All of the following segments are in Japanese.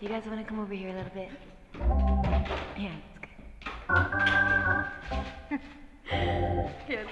You guys want to come over here a little bit? Yeah, it's good. yeah,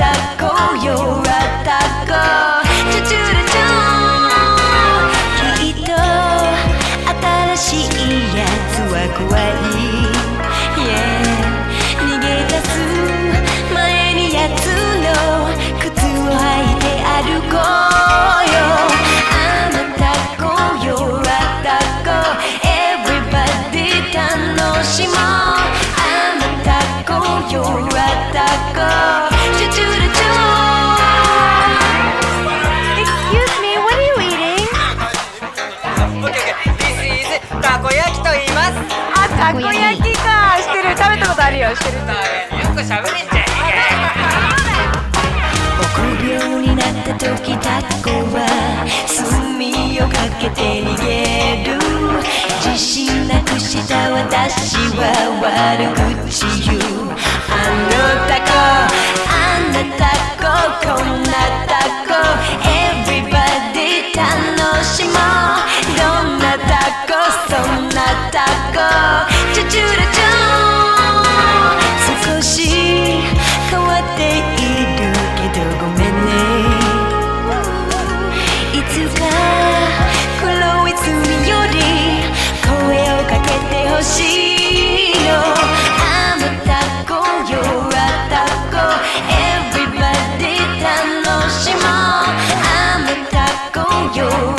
あたこ焼きか。してる？食べたことある。よ。してる。よく喋れんじゃね臆病になった時タコは墨をかけて逃げる。自信なくした私は悪口言うあのタコあんなタコこんなタコ Everybody 楽しもうどんなタコそんなタコチュチュルチュ少し変わっているけどごめんねいつか黒い罪より声をかけてほしいのあのタコ You're a taco Everybody 楽しもうあのタコ You're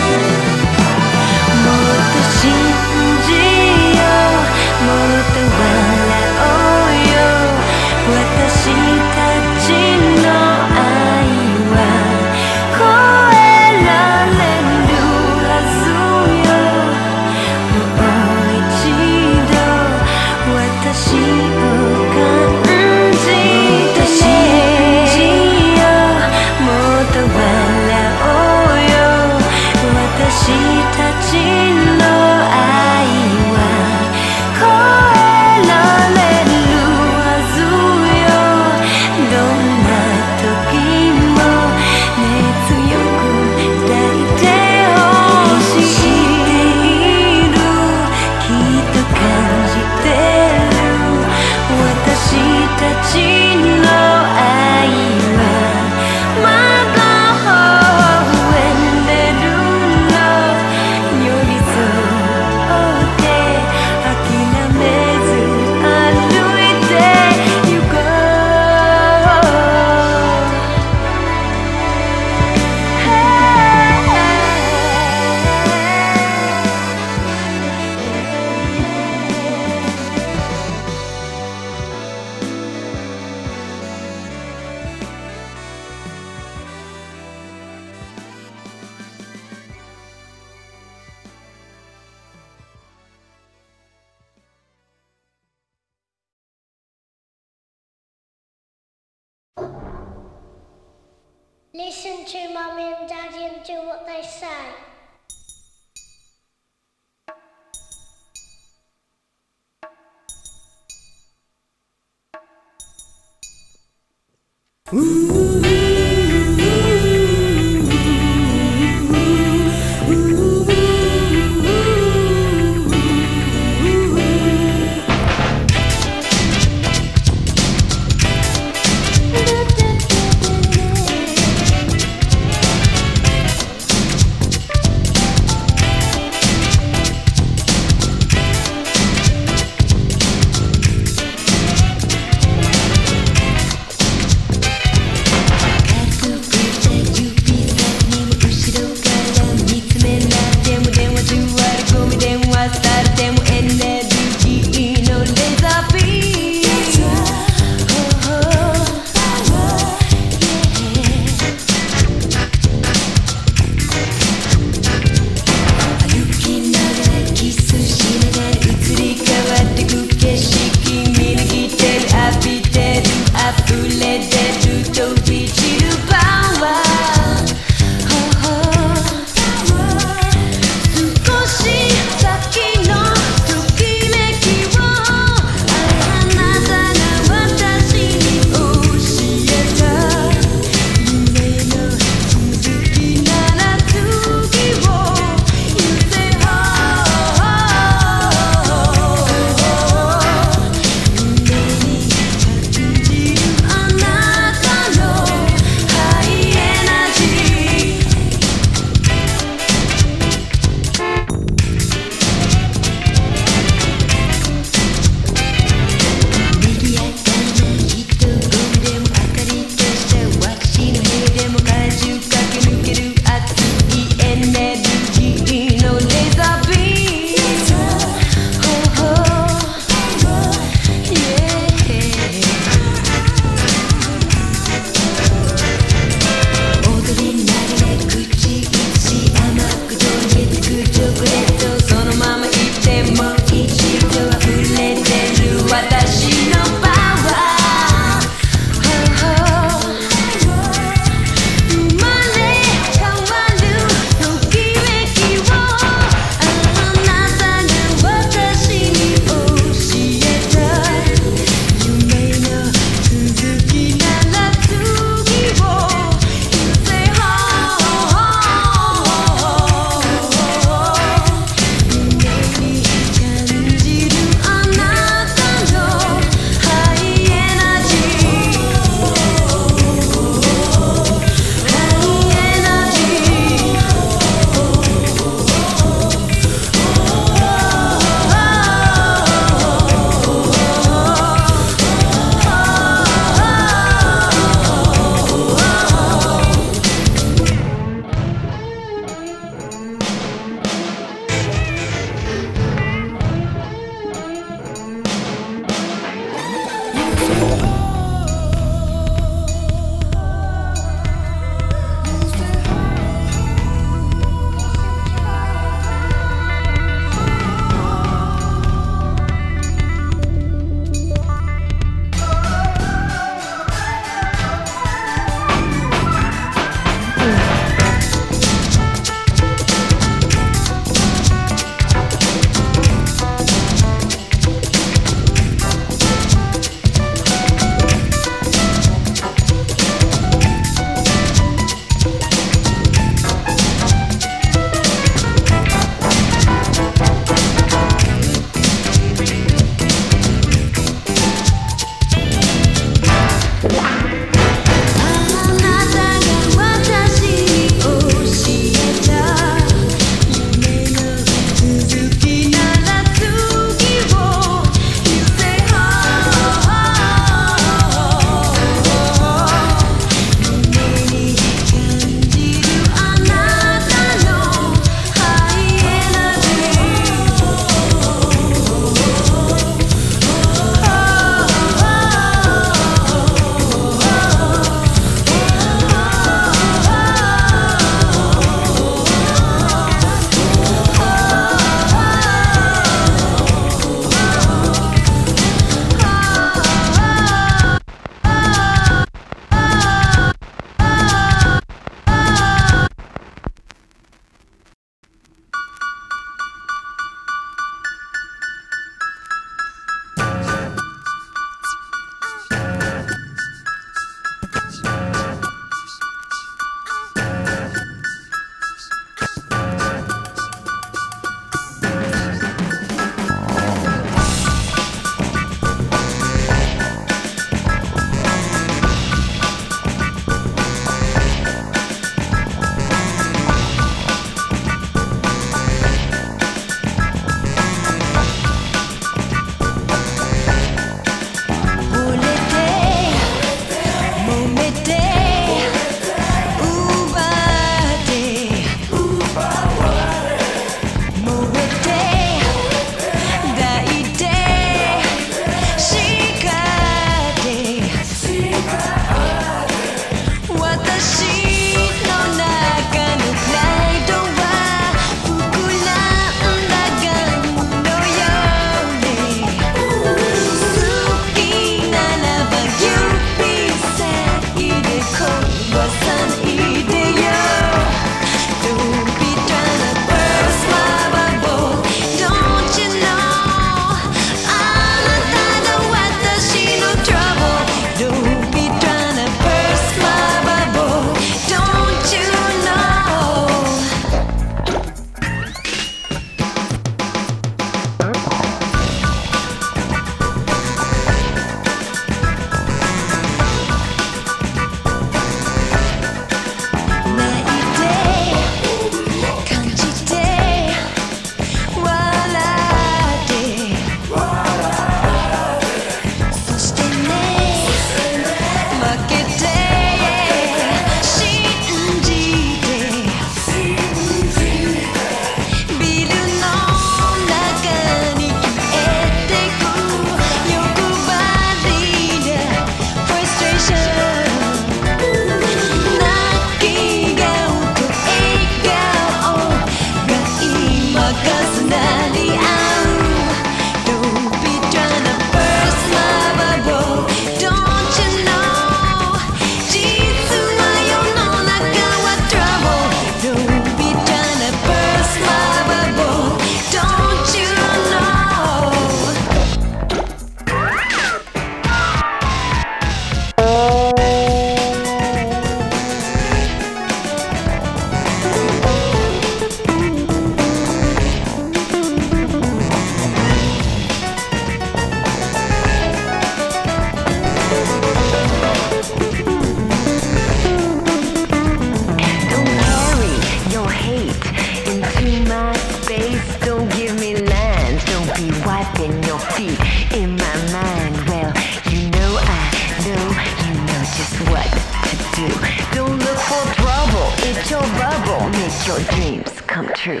In your feet in my mind. Well, you know I know you know just what to do. Don't look for trouble, it's your bubble. Make your dreams come true.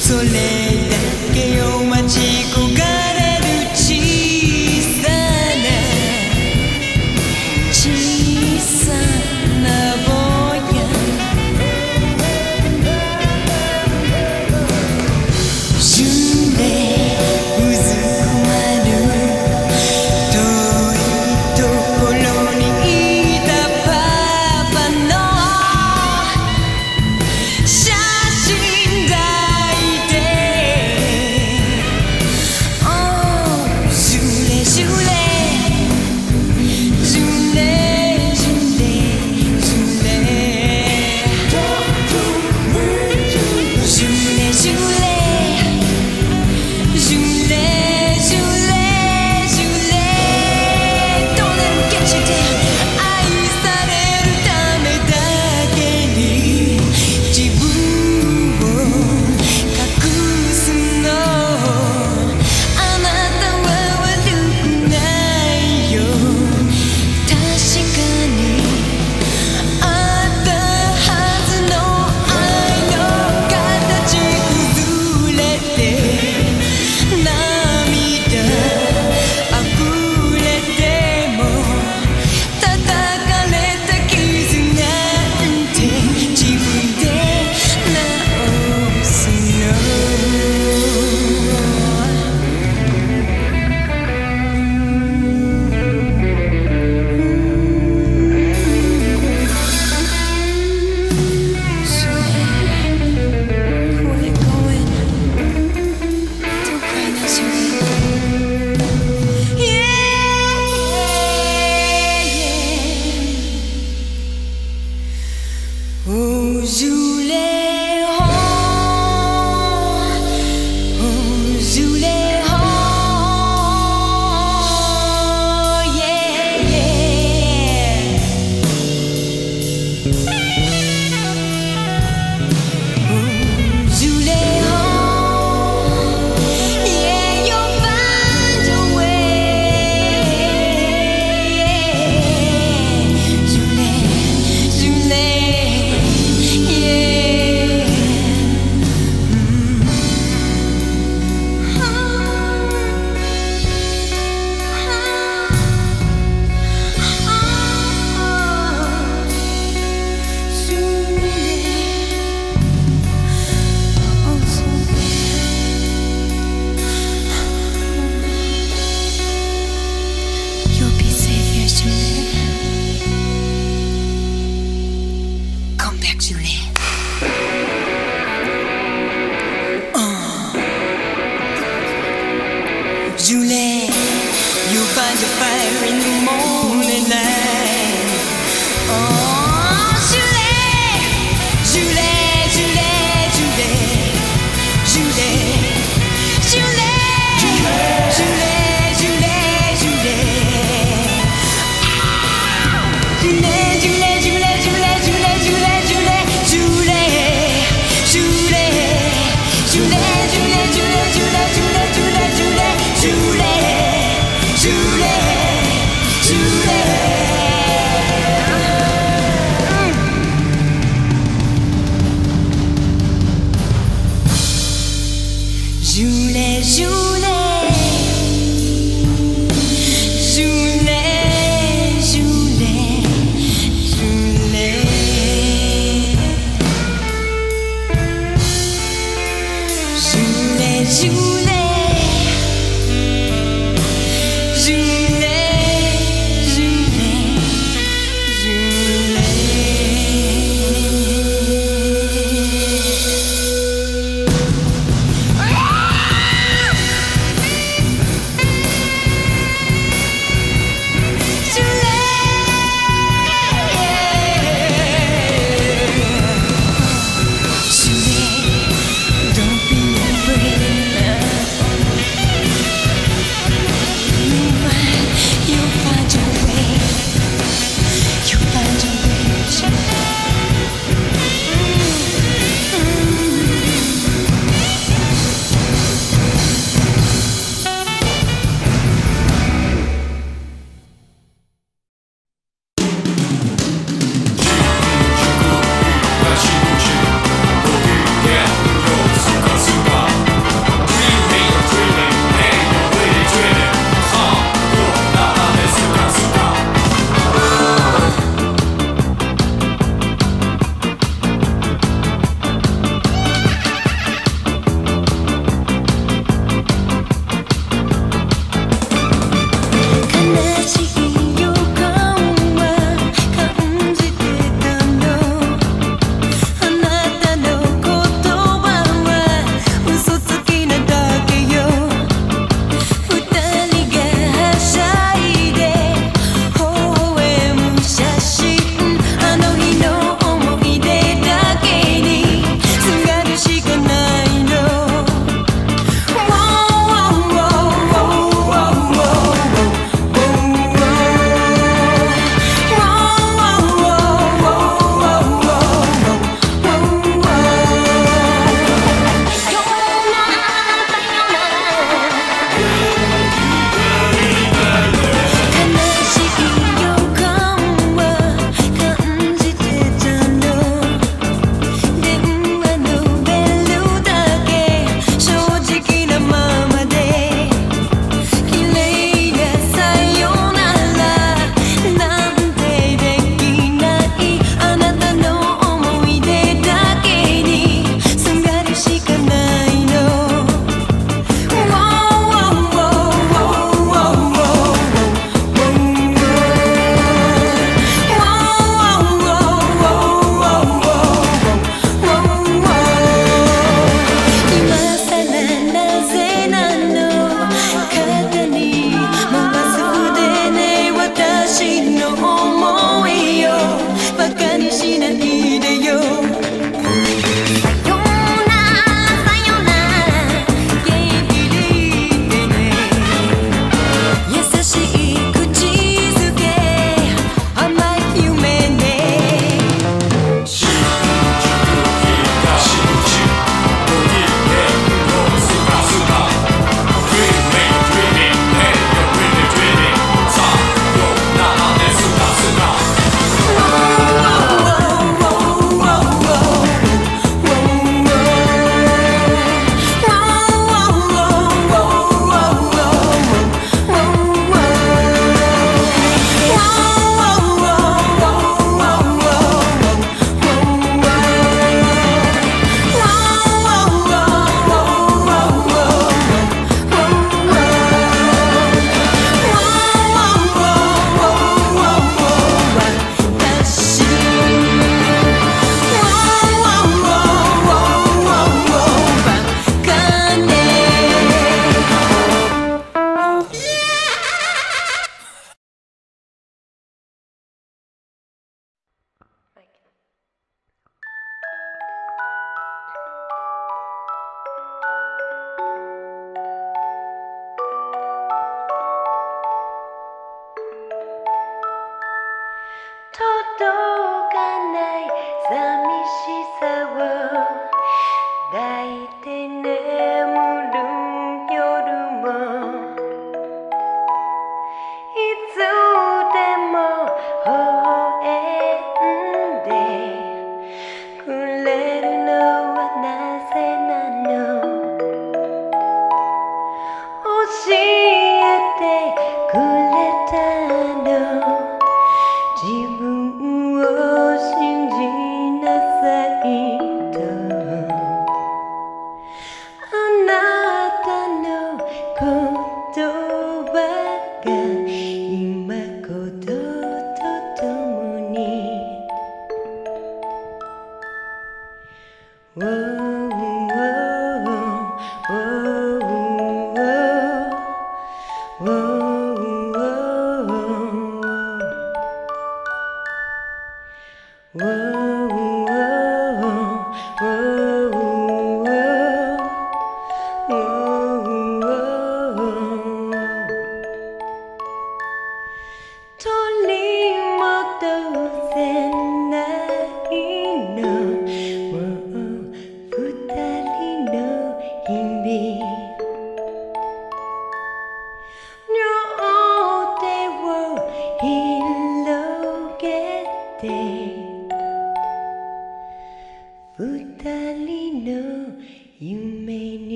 それ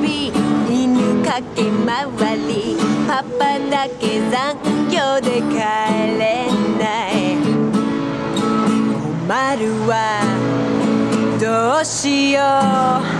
び犬かけ回りパパだけ残業で帰れない。困るわ。どうしよう。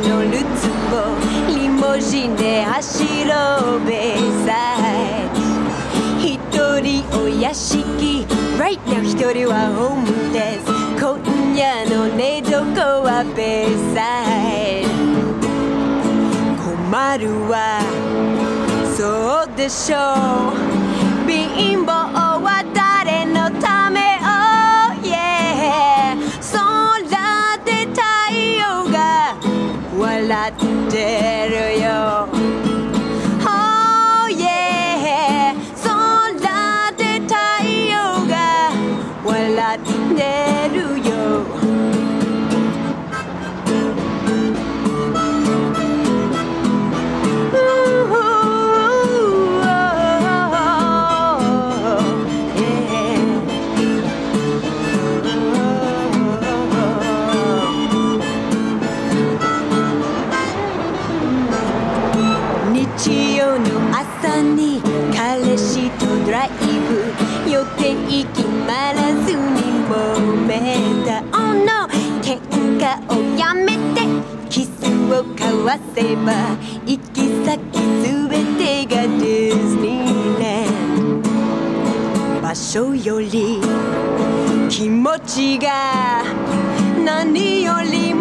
のルツをリモジンで走ろうベイサイ。ド一人お屋敷 Right now 一人はホームレス今夜の寝床はベイサイ。困るわ。そうでしょう。貧乏は chocolate. ブ予定決まらずに揉めた。Oh no 喧嘩をやめてキスを交わせば行き先すべてがディズニーランド。場所より気持ちが何よりも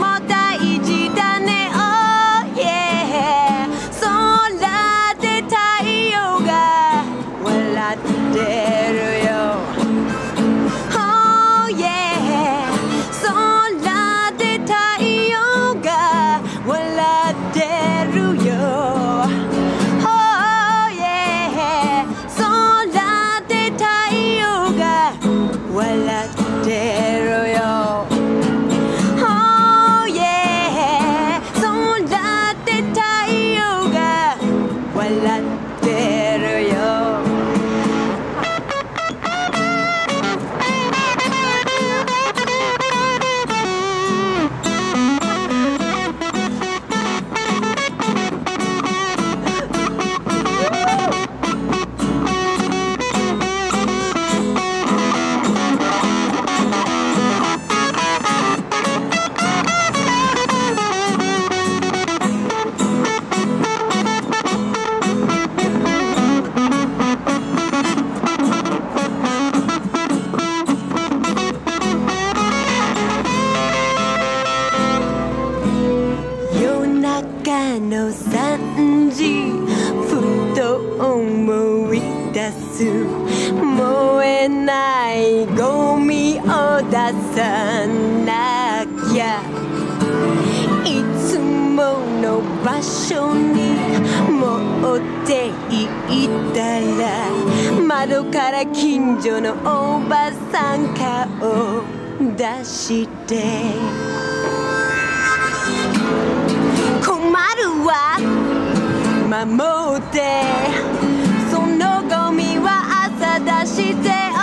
燃えないゴミを出さなきゃ。いつもの場所に持って行ったら窓から近所のおばさん顔出して。困るわ。守って。出